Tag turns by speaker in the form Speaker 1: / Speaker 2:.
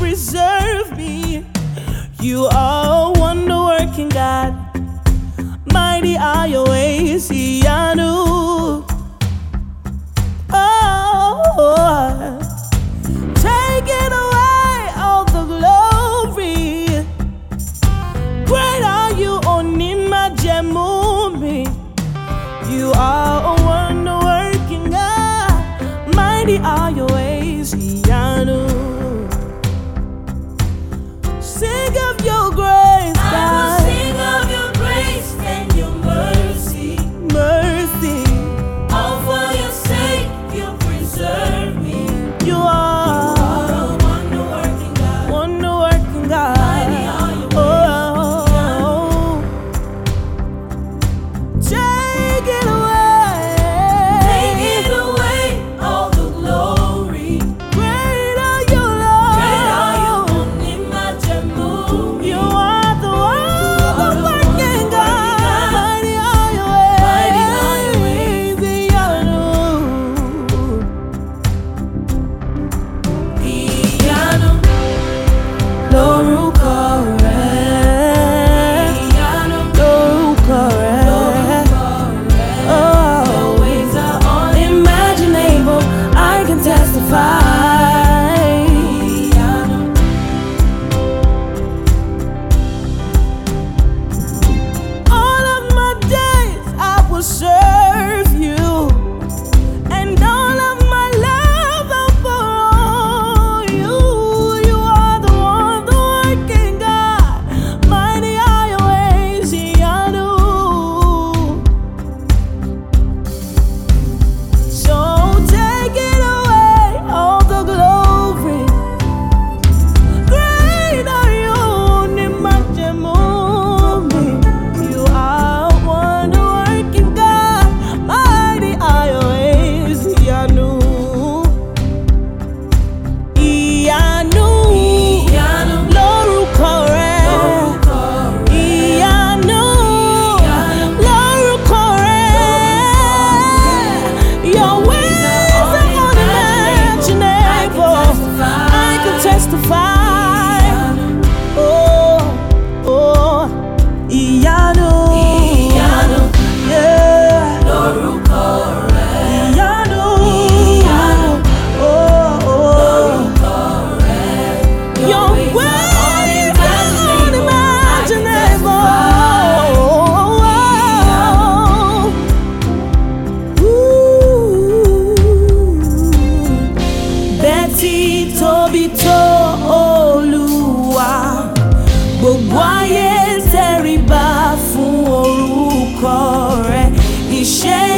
Speaker 1: preserve me. You are a wonder working God. Mighty are your ways, Iyanu. Oh, taking away, all the glory. Great are you, Onima Jemumi. You are a wonder working God. Mighty are your ways, Iyanu. no room share